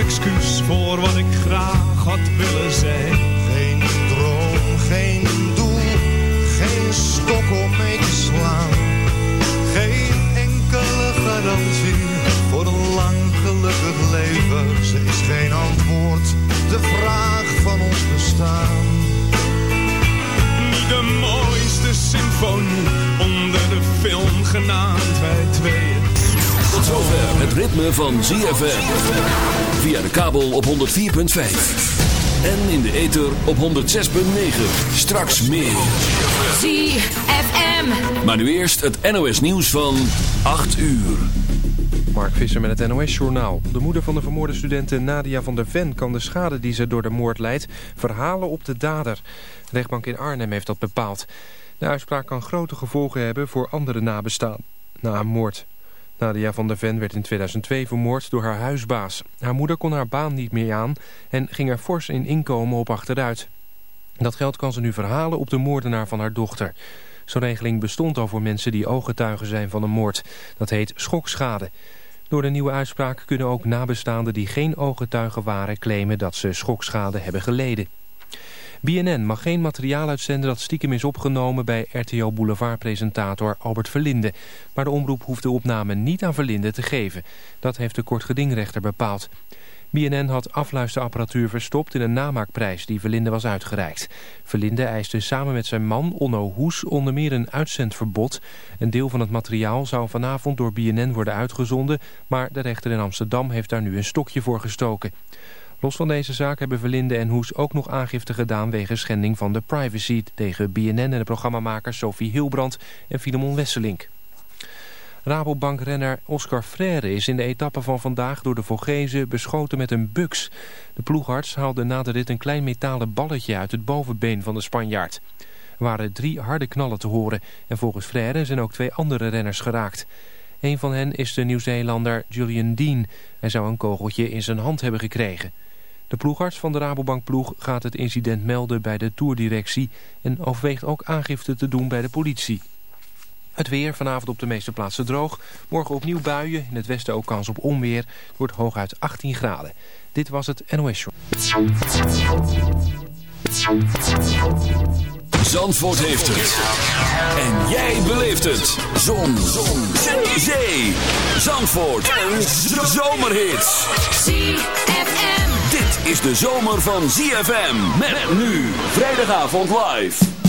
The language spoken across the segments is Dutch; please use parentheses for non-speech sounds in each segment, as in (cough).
Excuus voor wat ik graag had willen zijn. Geen droom, geen doel, geen stok om mee te slaan. Geen enkele garantie voor een lang gelukkig leven. Ze is geen antwoord, de vraag van ons bestaan. Zover het ritme van ZFM. Via de kabel op 104.5. En in de ether op 106.9. Straks meer. ZFM. Maar nu eerst het NOS nieuws van 8 uur. Mark Visser met het NOS-journaal. De moeder van de vermoorde studenten Nadia van der Ven... kan de schade die ze door de moord leidt verhalen op de dader. De rechtbank in Arnhem heeft dat bepaald. De uitspraak kan grote gevolgen hebben voor andere nabestaan. Na een moord Nadia van der Ven werd in 2002 vermoord door haar huisbaas. Haar moeder kon haar baan niet meer aan en ging er fors in inkomen op achteruit. Dat geld kan ze nu verhalen op de moordenaar van haar dochter. Zo'n regeling bestond al voor mensen die ooggetuigen zijn van een moord. Dat heet schokschade. Door de nieuwe uitspraak kunnen ook nabestaanden die geen ooggetuigen waren... claimen dat ze schokschade hebben geleden. BNN mag geen materiaal uitzenden dat stiekem is opgenomen bij RTO Boulevard-presentator Albert Verlinde. Maar de omroep hoeft de opname niet aan Verlinde te geven. Dat heeft de kortgedingrechter bepaald. BNN had afluisterapparatuur verstopt in een namaakprijs die Verlinde was uitgereikt. Verlinde eiste samen met zijn man Onno Hoes onder meer een uitzendverbod. Een deel van het materiaal zou vanavond door BNN worden uitgezonden... maar de rechter in Amsterdam heeft daar nu een stokje voor gestoken. Los van deze zaak hebben Verlinde en Hoes ook nog aangifte gedaan... wegens schending van de privacy tegen BNN en de programmamakers Sophie Hilbrand en Filemon Wesselink. Rabobankrenner Oscar Freire is in de etappe van vandaag door de Vogezen beschoten met een buks. De ploegarts haalde na de rit een klein metalen balletje uit het bovenbeen van de Spanjaard. Er waren drie harde knallen te horen en volgens Freire zijn ook twee andere renners geraakt. Een van hen is de Nieuw-Zeelander Julian Dean. Hij zou een kogeltje in zijn hand hebben gekregen. De ploegarts van de Rabobankploeg gaat het incident melden bij de toerdirectie... en overweegt ook aangifte te doen bij de politie. Het weer vanavond op de meeste plaatsen droog. Morgen opnieuw buien, in het westen ook kans op onweer. Het wordt hooguit 18 graden. Dit was het NOS Show. Zandvoort heeft het. En jij beleeft het. Zon. Zon. Zee. Zandvoort. Een zomerhit. ZFM. Is de zomer van ZFM. Met nu vrijdagavond live.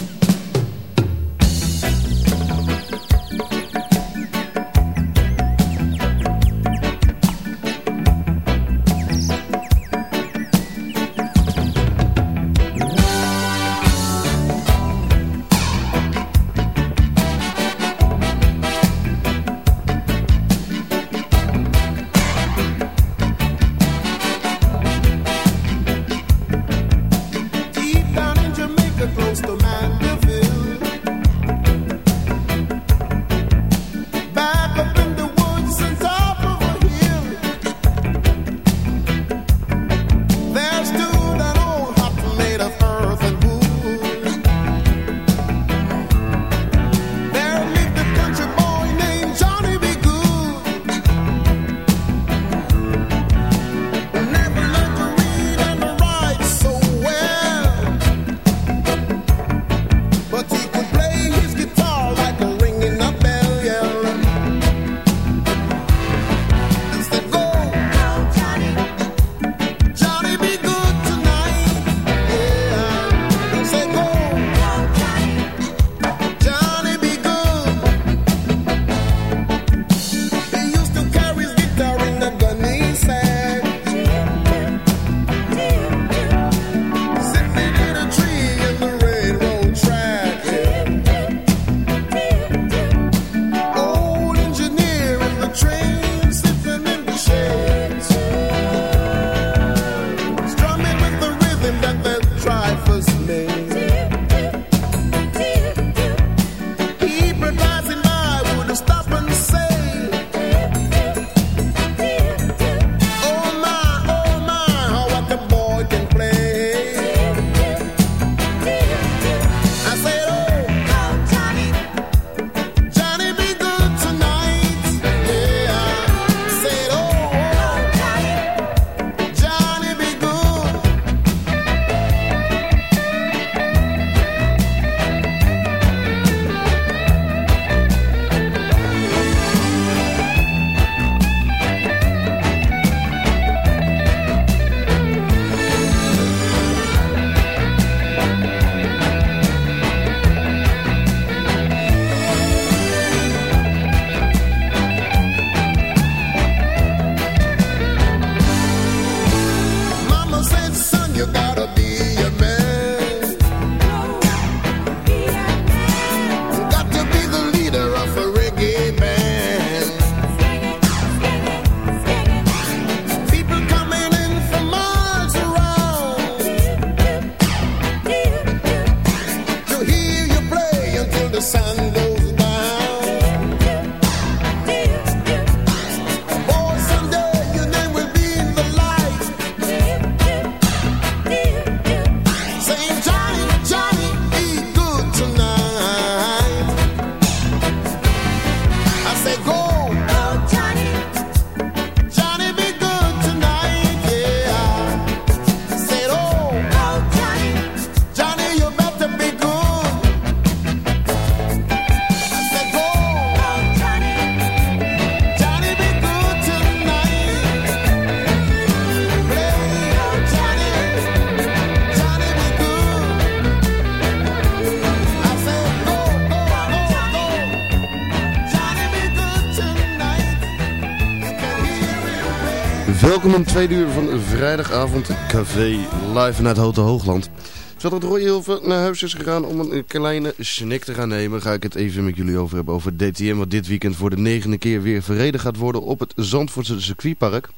Welkom in tweede uur van vrijdagavond café live vanuit Hotel Hoogland. Zodat Roy Hilve naar huis is gegaan om een kleine snik te gaan nemen, ga ik het even met jullie over hebben over DTM, wat dit weekend voor de negende keer weer verreden gaat worden op het Zandvoortse circuitpark.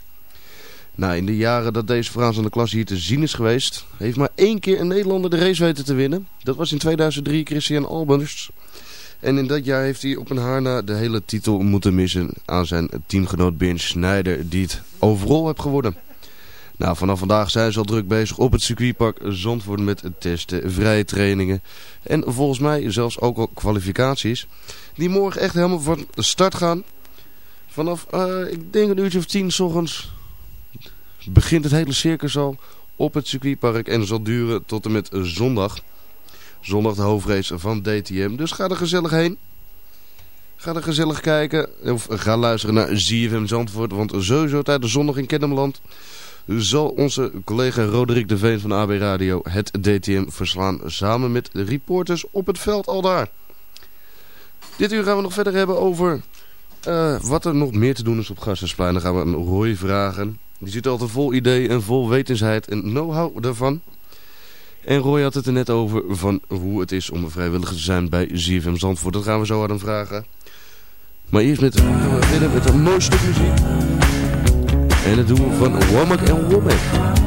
Nou, in de jaren dat deze Frans aan de klas hier te zien is geweest, heeft maar één keer een Nederlander de race weten te winnen. Dat was in 2003 Christian Albers. En in dat jaar heeft hij op een haar na de hele titel moeten missen aan zijn teamgenoot Ben Schneider, die het overal heeft geworden. Nou, vanaf vandaag zijn ze al druk bezig op het circuitpark Zandvoort met testen, vrije trainingen en volgens mij zelfs ook al kwalificaties. Die morgen echt helemaal van start gaan. Vanaf, uh, ik denk een uurtje of tien s ochtends begint het hele circus al op het circuitpark en zal duren tot en met zondag. Zondag de hoofdrace van DTM. Dus ga er gezellig heen. Ga er gezellig kijken. Of ga luisteren naar ZFM Zandvoort. Want sowieso tijdens zondag in Kennemerland zal onze collega Roderick de Veen van AB Radio het DTM verslaan samen met reporters op het veld al daar. Dit uur gaan we nog verder hebben over uh, wat er nog meer te doen is op Gassersplein. Dan gaan we een Roy vragen. Die zit altijd vol idee en vol wetensheid en know-how daarvan. En Roy had het er net over van hoe het is om vrijwilliger te zijn bij ZFM Zandvoort. Dat gaan we zo aan hem vragen. Maar eerst met, met een mooi stuk muziek. En het doen we van Womack en Womack.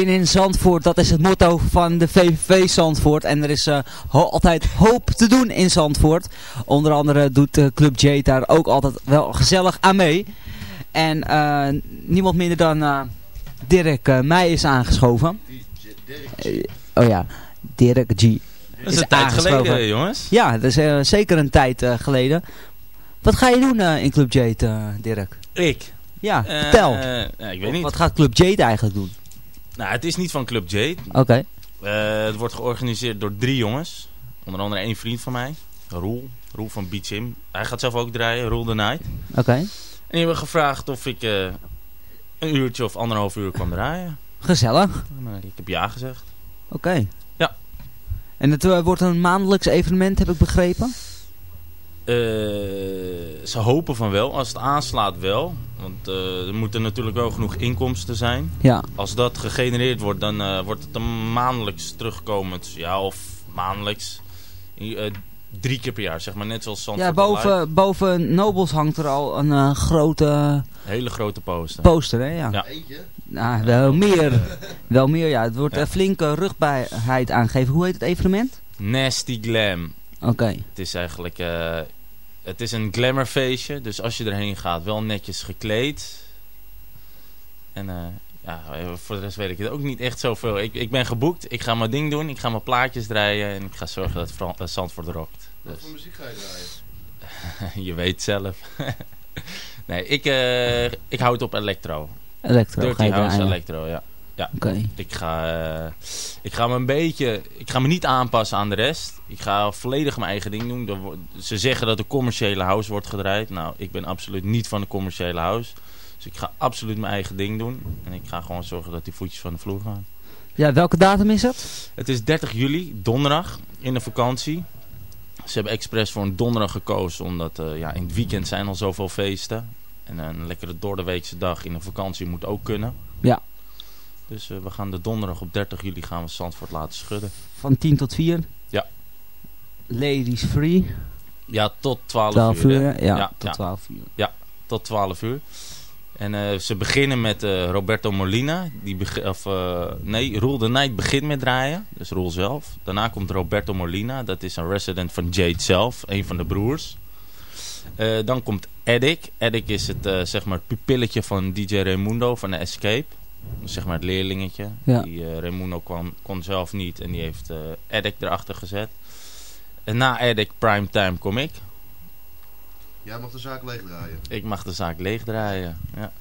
Zin in Zandvoort, dat is het motto van de VVV Zandvoort. En er is eh, altijd hoop te doen in Zandvoort. Onder andere doet eh, Club J daar ook altijd wel gezellig aan mee. En eh, niemand minder dan Dirk Meij is aangeschoven. oh ja, Dirk G. Dat is, is een tijd geleden, jongens. Ja, dat is zeker een tijd geleden. Wat ga je doen in Club J, Dirk? Ik? Ja, vertel. ik weet niet. Wat gaat Club J eigenlijk doen? Nou, het is niet van Club Jade. Oké. Eh, het wordt georganiseerd door drie jongens. Onder andere één vriend van mij, Roel. Roel van Beachim. Hij gaat zelf ook draaien, Roel the Night. Oké. En die hebben gevraagd of ik eh, een uurtje of anderhalf uur kwam draaien. Gezellig. Nou, ik heb ja gezegd. Oké. Ja. En het eh, wordt een maandelijks evenement, heb ik begrepen? ze hopen van wel. Als het aanslaat wel. Want uh, er moeten natuurlijk wel genoeg inkomsten zijn. Ja. Als dat gegenereerd wordt, dan eh, wordt het een maandelijks terugkomend. Ja, of maandelijks. Eh, drie keer per jaar, zeg maar. Net zoals Zandvoort. Ja, boven, boven Nobels hangt er al een grote... Hele grote poster. Poster, hè? Ja. ja. Eentje? Nou, wel meer. (laughs) wel meer, ja. Het wordt een flinke rugbaarheid aangegeven. Hoe heet het evenement? Nasty Glam. Oké. Het is eigenlijk het is een glamourfeestje, dus als je erheen gaat, wel netjes gekleed. En eh, ja, voor de rest weet ik het ook niet echt zoveel. Ik, ik ben geboekt, ik ga mijn ding doen, ik ga mijn plaatjes draaien en ik ga zorgen dat Fran Zandvoort rockt. Dus. Wat voor muziek ga je draaien? (laughs) je weet zelf. (laughs) nee, ik, uh, ik houd op electro. Electro Dirty ga je house ja. Oké. Ik ga, eh, ik ga me een beetje, ik ga me niet aanpassen aan de rest. Ik ga volledig mijn eigen ding doen. Ze zeggen dat de commerciële house wordt gedraaid. Nou, ik ben absoluut niet van de commerciële house. Dus ik ga absoluut mijn eigen ding doen. En ik ga gewoon zorgen dat die voetjes van de vloer gaan. Ja, welke datum is het? Het is 30 juli, donderdag, in de vakantie. Ze hebben expres voor een donderdag gekozen, omdat eh, ja, in het weekend zijn al zoveel feesten. En een lekkere doordeweekse dag in de vakantie moet ook kunnen. Ja. Dus eh, we gaan de donderdag op 30 juli gaan we Zandvoort laten schudden. Van 10 tot 4? Ja. Ladies free? Ja, tot 12, 12 uur. uur, ja, ja, tot ja, 12 uur. tot 12 uur. En eh, ze beginnen met eh, Roberto Molina. Die of, nee, Roel de Knight begint met draaien. Dus Roel zelf. Daarna komt Roberto Molina. Dat is een resident van Jade zelf. Een van de broers. Dan komt Edik. Edik is het, zeg maar, pupilletje van DJ Raimundo van de Escape. Zeg maar het leerlingetje. Ja. Die eh, Raimundo kwam, kon zelf niet. En die heeft eh Edik erachter gezet. En na Edik Primetime kom ik. Jij mag de zaak leeg draaien. Ik mag de zaak leegdraaien. Ja.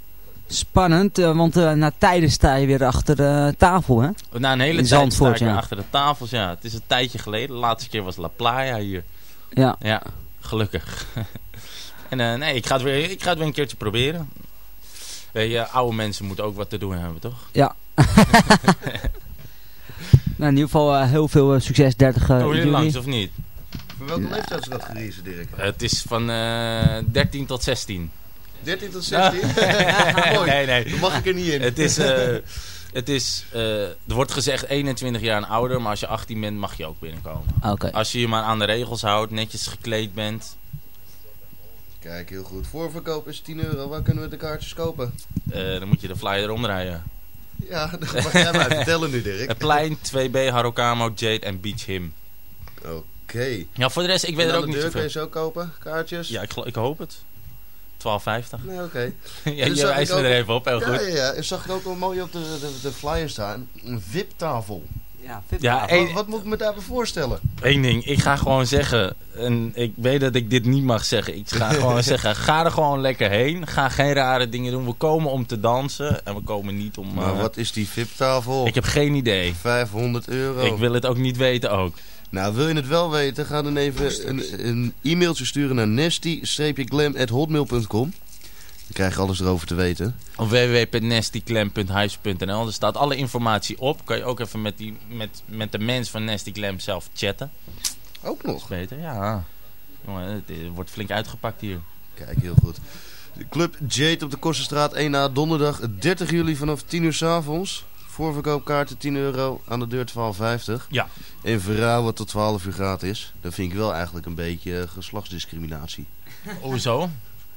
Spannend, eh, want eh, na tijden sta je weer achter de tafel, hè? Na een hele tijd sta ik weer achter de tafels. Ja, het is een tijdje geleden. De laatste keer was La Playa hier. Ja. Ja, gelukkig. (laughs) en eh, nee, ik ga, het weer, ik ga het weer een keertje proberen. Weet je, oude mensen moeten ook wat te doen hebben, toch? Ja. (laughs) nou, in ieder geval eh, heel veel eh, succes, 30 uh, oh, jullie juli. langs of niet? Voor welke leeftijdscategorie is het, Dirk? Het is van eh 13 tot 16. 13 tot 16? (laughs) Mooi. nee, nee. Dan mag ik er niet in. Het is, eh, het is eh, er wordt gezegd 21 jaar en ouder, maar als je 18 bent mag je ook binnenkomen. Oké. Als je je maar aan de regels houdt, netjes gekleed bent, Kijk, heel goed. Voorverkoop is 10 euro. Waar kunnen we de kaartjes kopen? eh, dan moet je de flyer omdraaien. Ja, (laughs) dat mag jij mij vertellen nu, Dirk. (laughs) Het plein, 2B, Harokamo, Jade en Beach Him. Oké. Ja, voor de rest, ik weet er ook de niet deur kun je zoveel. zo kopen? Kaartjes? Ja, ik, ik hoop het. 12,50. Nee, oké. (laughs) ja, Dus je ik wijst er even op, heel Ja, goed. ja, ja. En zag ik ook wel mooi op de, de, de flyer staan. Een VIP-tafel. Ja, Ja, Wat, moet ik me daarbij voorstellen? één ding. Ik ga gewoon zeggen, en ik weet dat ik dit niet mag zeggen. Ik ga (laughs) gewoon zeggen, ga er gewoon lekker heen. Ga geen rare dingen doen. We komen om te dansen en we komen niet om... Maar eh, wat is die VIP-tafel? Ik heb geen idee. 500 euro. Ik wil het ook niet weten ook. Nou, wil je het wel weten? Ga dan even een, een e-mailtje sturen naar nasty-glam.hotmail.com. Dan krijg je alles erover te weten. Op www.nastyclam.huis.nl. Er staat alle informatie op. Kan je ook even met, die, met, met de mens van Nasty Clam zelf chatten. Ook nog. Beter, ja. Jongen, het, het wordt flink uitgepakt hier. Kijk, heel goed. De Club Jade op de Kostenstraat 1A, donderdag 30 juli vanaf 10 uur s avonds. Voorverkoopkaarten 10 euro, aan de deur 12,50. Ja. En vrouwen tot 12 uur gratis. Dat vind ik wel eigenlijk een beetje geslachtsdiscriminatie. Hoezo?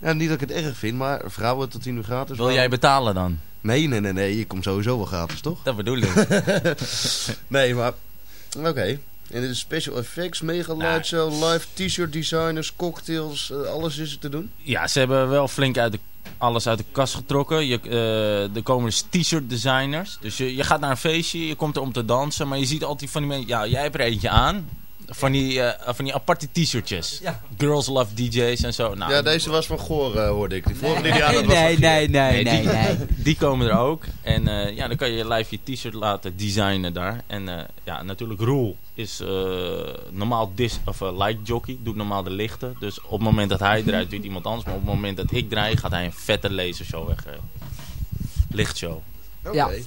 Niet dat ik het erg vind, maar vrouwen tot 10 uur gratis. Wil jij betalen dan? Nee, nee, nee, nee. Je komt sowieso wel gratis, toch? Dat bedoel ik. (laughs) Nee, maar... Oké. En dit is special effects, mega Nou. light show, live t-shirt designers, cocktails, eh, alles is er te doen. Ja, ze hebben wel flink uit de, alles uit de kast getrokken. Je, eh, er komen dus t-shirt designers. Dus je, je gaat naar een feestje, je komt er om te dansen. Maar je ziet altijd van die mensen... Ja, jij hebt er eentje aan. Van die, eh, van die aparte t-shirtjes. Ja. Girls love DJ's en zo. Nou, ja, deze was van Goor, eh, hoorde ik. Die vorige die die aan Nee, was nee, nee, nee, Nee, nee, die- nee. Die komen er ook. En eh, ja, dan kan je live je t-shirt laten designen daar. En eh, ja, natuurlijk Roel is eh, normaal dis of light jockey. Doet normaal de lichten. Dus op het moment dat hij draait, doet iemand anders. Maar op het moment dat ik draai, gaat hij een vette lasershow weg. lichtshow. Oké. Ja. Nou,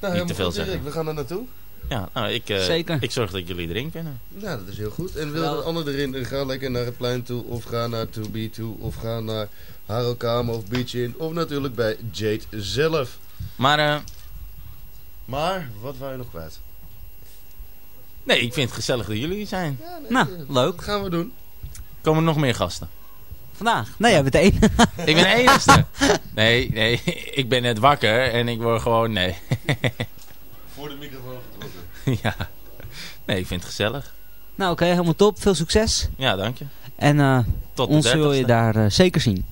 helemaal te veel zeggen. We gaan er naartoe. Ja, nou, ik, eh, Zeker. ik zorg dat jullie erin kunnen. Ja, dat is heel goed. En wil er ander erin, dan ga lekker naar het plein toe. Of ga naar 2B toe. Of ga naar Harokama of Beach In. Of natuurlijk bij Jade zelf. Maar eh, Maar, wat wou je nog kwijt? nee, ik vind het gezellig dat jullie hier zijn. Ja, nee, Nou, eh, leuk. Wat gaan we doen? Komen er nog meer gasten? Vandaag. Nee, ja, meteen. (laughs) Ik ben de enigste. (laughs) Nee, nee, ik ben net wakker en ik word gewoon, nee. Voor de microfoon. (laughs) ja. Nee, ik vind het gezellig. nou, oké, helemaal top. Veel succes. Ja, dank je. En Tot de ons wil je 30ste. daar eh, zeker zien.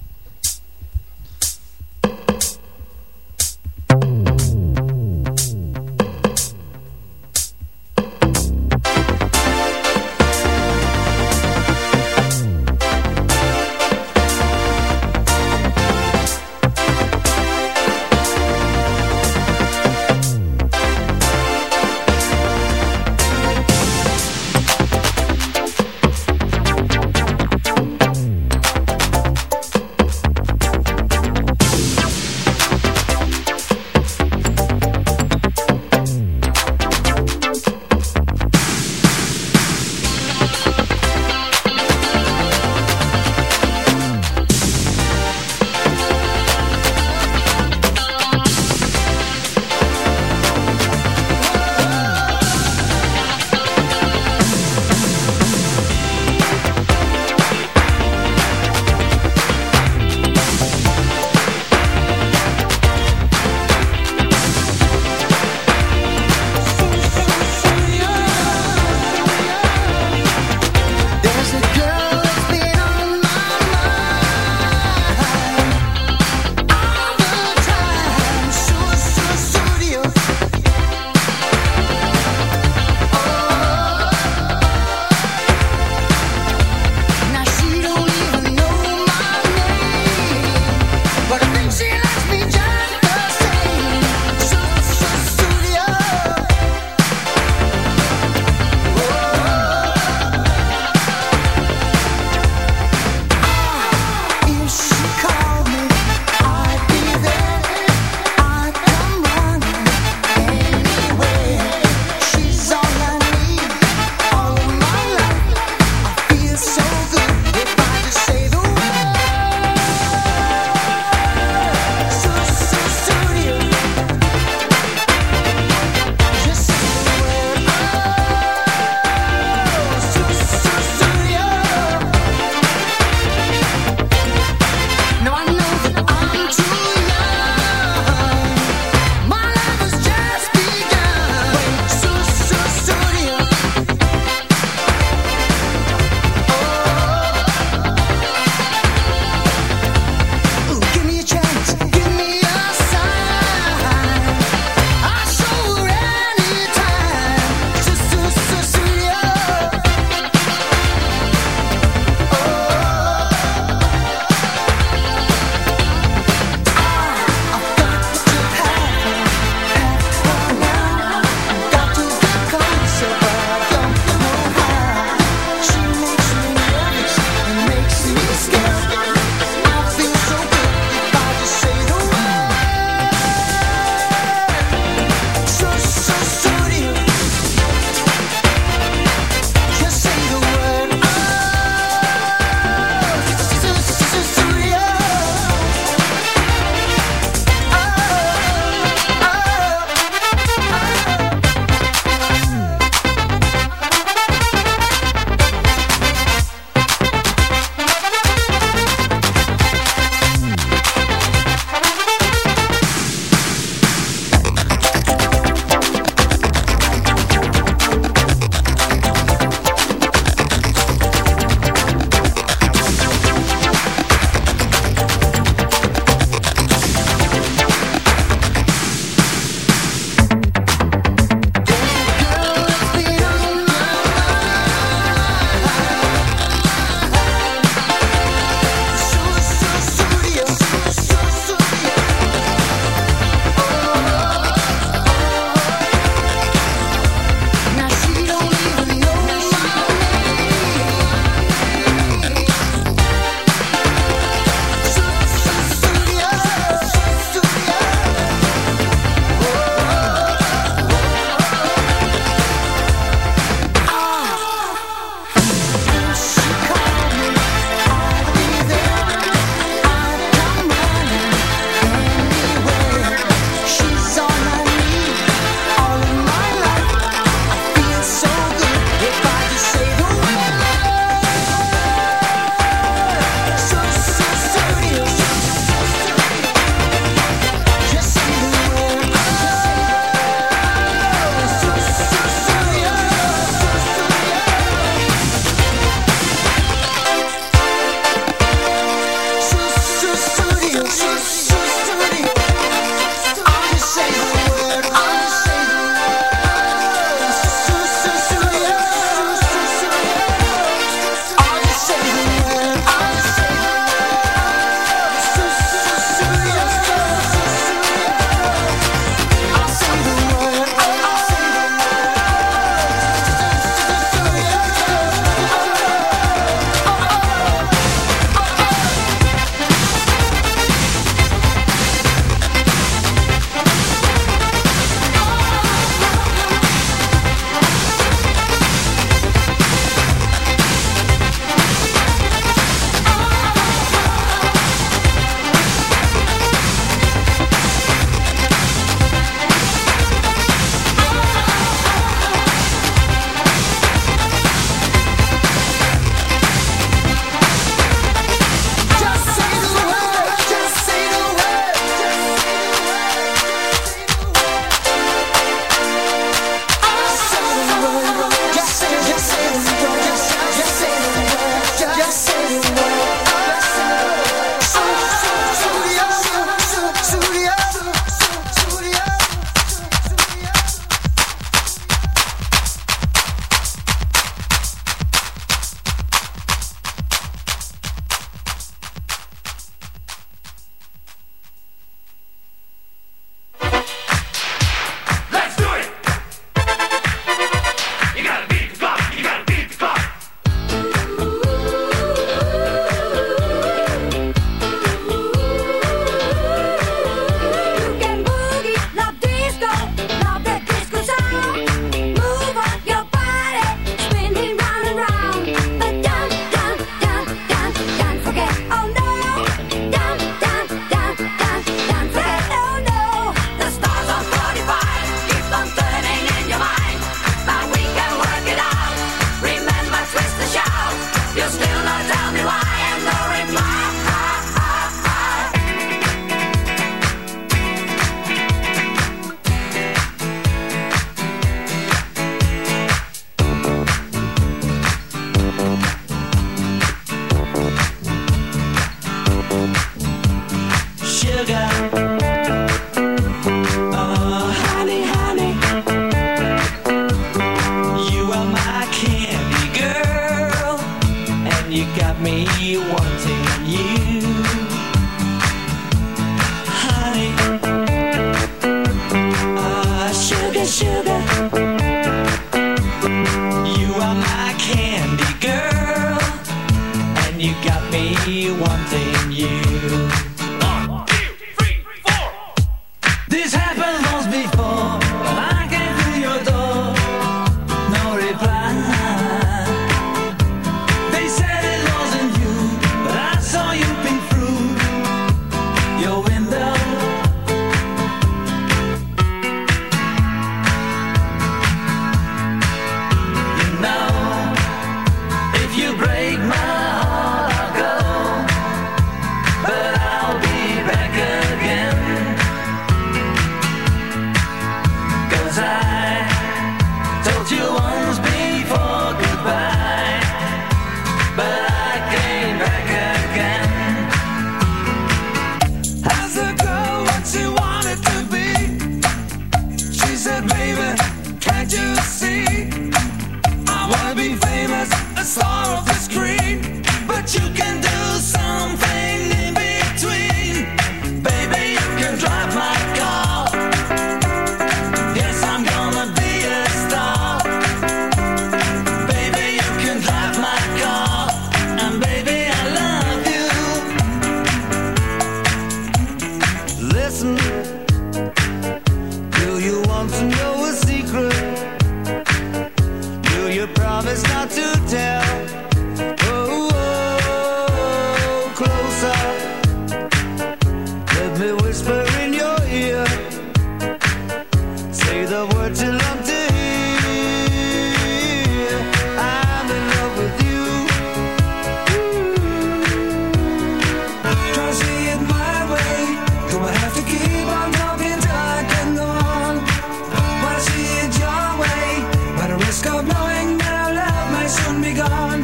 can be gone.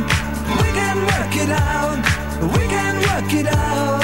We can work it out. We can work it out.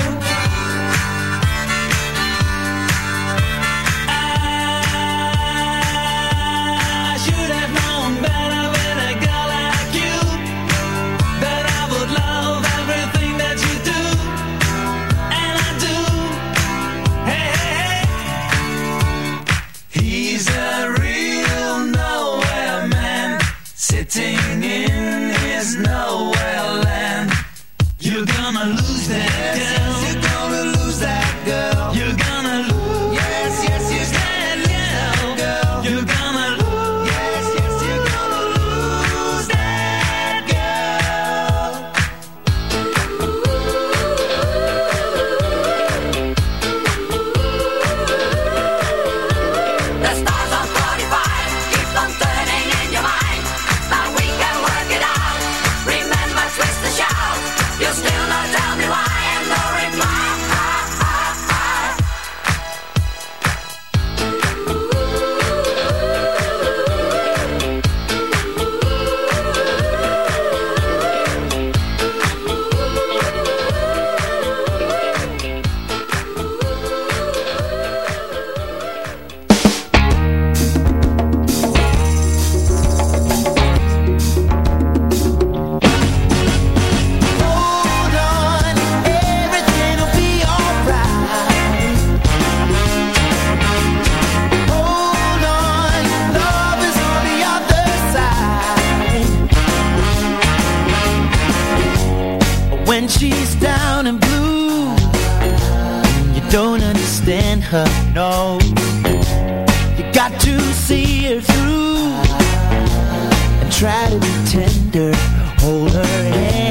letting her know You got to see her through And try to be tender, hold her hand.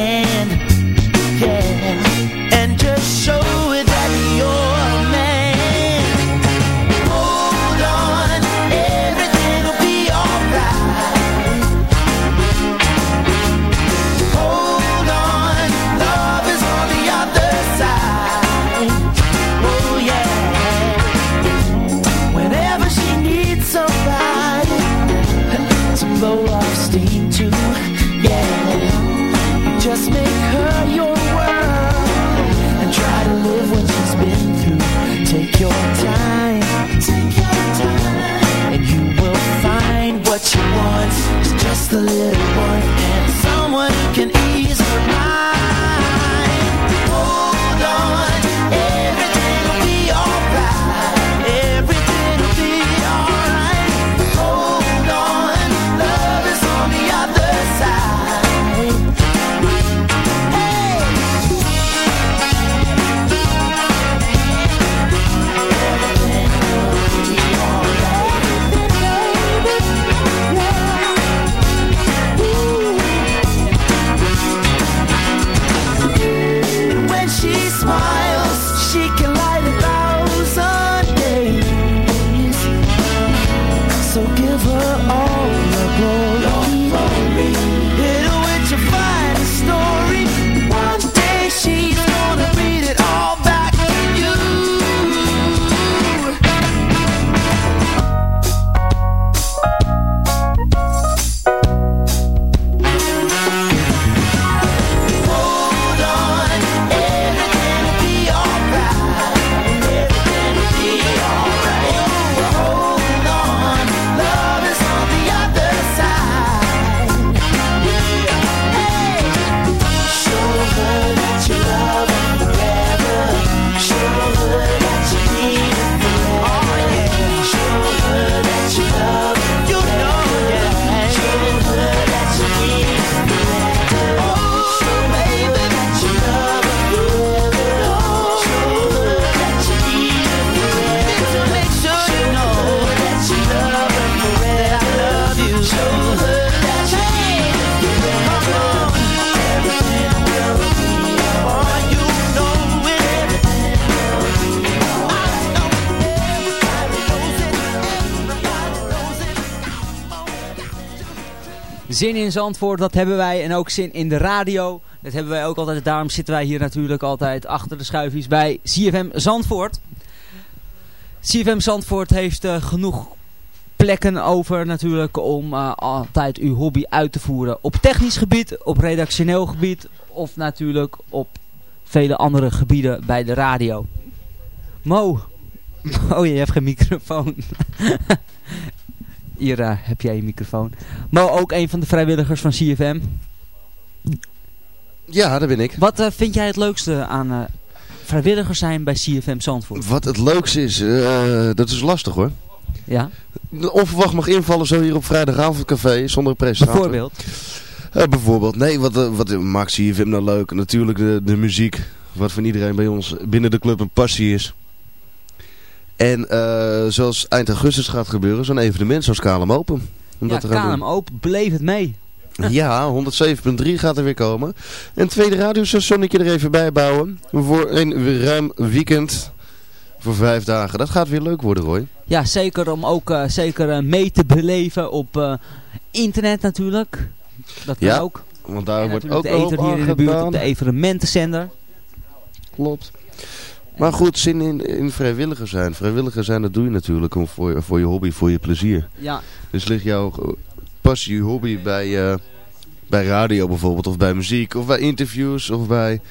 just a little boy. And someone who can ease her mind Zin in Zandvoort, dat hebben wij. En ook zin in de radio. Dat hebben wij ook altijd. Daarom zitten wij hier natuurlijk altijd achter de schuifjes bij CFM Zandvoort. CFM Zandvoort heeft uh, genoeg plekken over natuurlijk om uh, altijd uw hobby uit te voeren. Op technisch gebied, op redactioneel gebied of natuurlijk op vele andere gebieden bij de radio. Mo. (laughs) Oh, je hebt geen microfoon. (laughs) Hier uh, heb jij je microfoon. Mo, ook een van de vrijwilligers van CFM. Ja, dat ben ik. Wat uh, vind jij het leukste aan uh, vrijwilligers zijn bij CFM Zandvoort? Wat het leukste is, dat is lastig hoor. Ja? Onverwacht mag invallen zo hier op vrijdagavondcafé zonder presentator. Bijvoorbeeld? bijvoorbeeld. Nee, wat, wat maakt CFM nou leuk? Natuurlijk de, de muziek. Wat van iedereen bij ons binnen de club een passie is. En uh, zoals eind augustus gaat gebeuren, zo'n evenement zoals KLM Open. Om ja, KLM Open, beleef het mee. (laughs) Ja, 107.3 gaat er weer komen. En tweede radiostationnetje er even bij bouwen. Voor een ruim weekend. Voor vijf dagen. Dat gaat weer leuk worden, Roy. Ja, zeker om ook uh, zeker, uh, mee te beleven op uh, internet natuurlijk. Dat kan ja, ook. want daar en wordt ook de eter hier in de buurt op de evenementenzender. Klopt. Maar goed, zin in, in vrijwilliger zijn. Vrijwilliger zijn, dat doe je natuurlijk om voor, voor je hobby, voor je plezier. Ja. Dus ligt jouw passie, je hobby bij, uh, bij radio bijvoorbeeld, of bij muziek, of bij interviews, of bij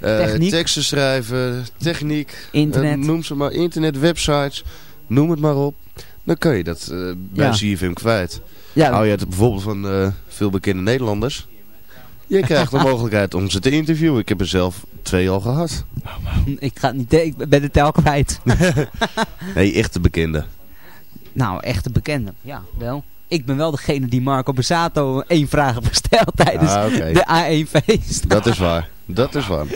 uh, teksten schrijven, techniek. Internet. Uh, noem ze maar, internet, websites, noem het maar op. Dan kan je dat bij ja. CFM kwijt. Ja. Hou je het bijvoorbeeld van veel bekende Nederlanders. Je krijgt de (laughs) mogelijkheid om ze te interviewen. Ik heb er zelf twee al gehad. Ik, ga niet, ik ben de tel kwijt. (laughs) nee, echte bekende. Nou, echte bekende. Ja, wel. Ik ben wel degene die Marco Besato één vraag heeft gesteld tijdens ah, okay. de A1-feest. Dat is waar. Dat is waar.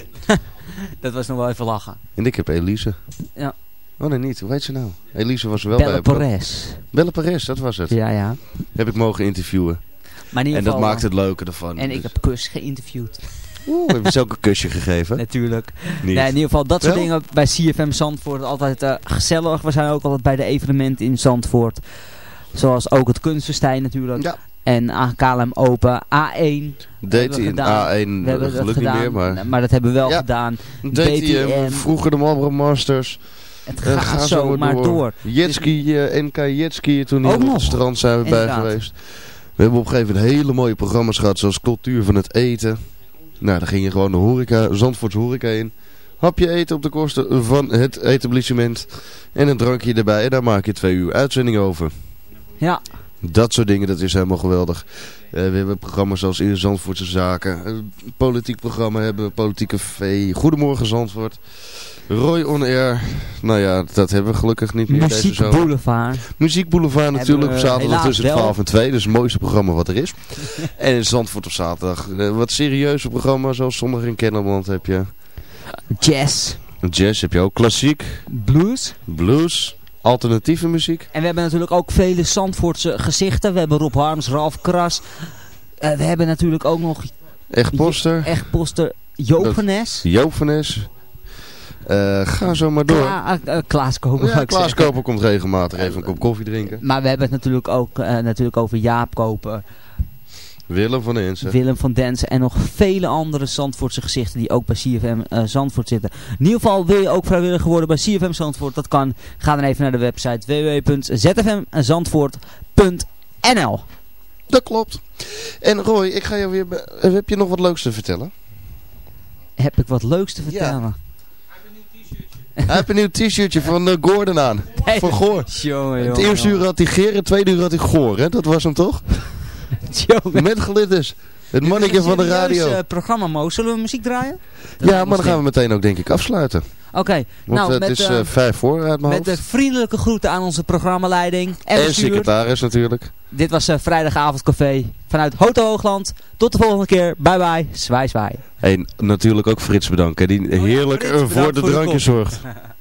(laughs) dat was nog wel even lachen. En ik heb Elise. Ja. Oh nee, niet. Hoe heet ze nou? Elise was wel Belle bij. Perez. Belle Perez, dat was het. Ja, ja. Heb ik mogen interviewen. Maar in en geval, dat maakt het leuke ervan. En ik heb Kus geïnterviewd. Oeh, heb je ze ook een kusje gegeven? (laughs) Natuurlijk. Nee, in ieder geval dat soort Wel? dingen bij CFM Zandvoort altijd uh, gezellig. We zijn ook altijd bij de evenementen in Zandvoort. Zoals ook het Kunstenstein natuurlijk. Ja. En KLM Open, A1. Deed in A1 we hebben gelukkig niet meer, maar... Maar dat hebben we wel ja. gedaan. DTM, vroeger de Marlboro Masters. Het gaat, zo, zo maar door. door. Jetski, uh, NK Jetski, toen op het strand zijn we bij geweest. We hebben op een gegeven moment hele mooie programma's gehad, zoals Cultuur van het Eten. Nou, dan ging je gewoon de horeca, Zandvoorts horeca in. Hapje eten op de kosten van het etablissement. En een drankje erbij. En daar maak je twee uur uitzending over. Ja. Dat soort dingen, dat is helemaal geweldig. Uh, we hebben programma's zoals in Zandvoortse Zaken. Een politiek programma hebben we, Politieke V. Goedemorgen Zandvoort. Roy On Air. Nou ja, dat hebben we gelukkig niet meer Muziek deze zomer. Boulevard. Muziek Boulevard natuurlijk. Op zaterdag tussen 12 en 2. Dus het mooiste programma wat er is. (laughs) en in Zandvoort op zaterdag. Uh, wat serieuze programma's zoals Zondag in Kennemerland heb je. Jazz. Jazz heb je ook. Klassiek. Blues. Blues. Alternatieve muziek. En we hebben natuurlijk ook vele Zandvoortse gezichten. We hebben Rob Harms, Ralf Kras. Uh, we hebben natuurlijk ook nog... Echt poster. Echt poster. Jovenes. Uh, ga zo maar door. Kla uh, Klaas Koper. Ja, Klaas Koper komt regelmatig even een kop koffie drinken. Maar we hebben het natuurlijk ook uh, natuurlijk over Jaap Koper. Willem van Densen. Willem van Densen. En nog vele andere Zandvoortse gezichten die ook bij CFM Zandvoort zitten. In ieder geval wil je ook vrijwilliger worden bij CFM Zandvoort. Dat kan. Ga dan even naar de website www.zfmzandvoort.nl Dat klopt. En Roy, ik ga jou weer... Heb je nog wat leuks te vertellen? Heb ik wat leuks te vertellen? Ja. Hij heeft een nieuw t-shirtje van uh, Gordon aan. Nee. Van Goor. Jongen, het eerste uur had hij Geer, het tweede uur had hij Goor. Hè? Dat was hem toch? (laughs) Met glitters. Het mannetje van de radio. Uh, programma Mo. Zullen we muziek draaien? Dat ja, maar dan gaan we meteen ook denk ik afsluiten. Oké. Okay, nou, het met, is uh, vijf voor uit mijn Met hoofd. de vriendelijke groeten aan onze programmaleiding. En, en secretaris natuurlijk. Dit was uh, Vrijdagavondcafé vanuit Hoto Hoogland. Tot de volgende keer. Bye bye. Zwaai zwaai. En natuurlijk ook Frits bedanken. Die heerlijk oh ja, voor de drankje zorgt. (laughs)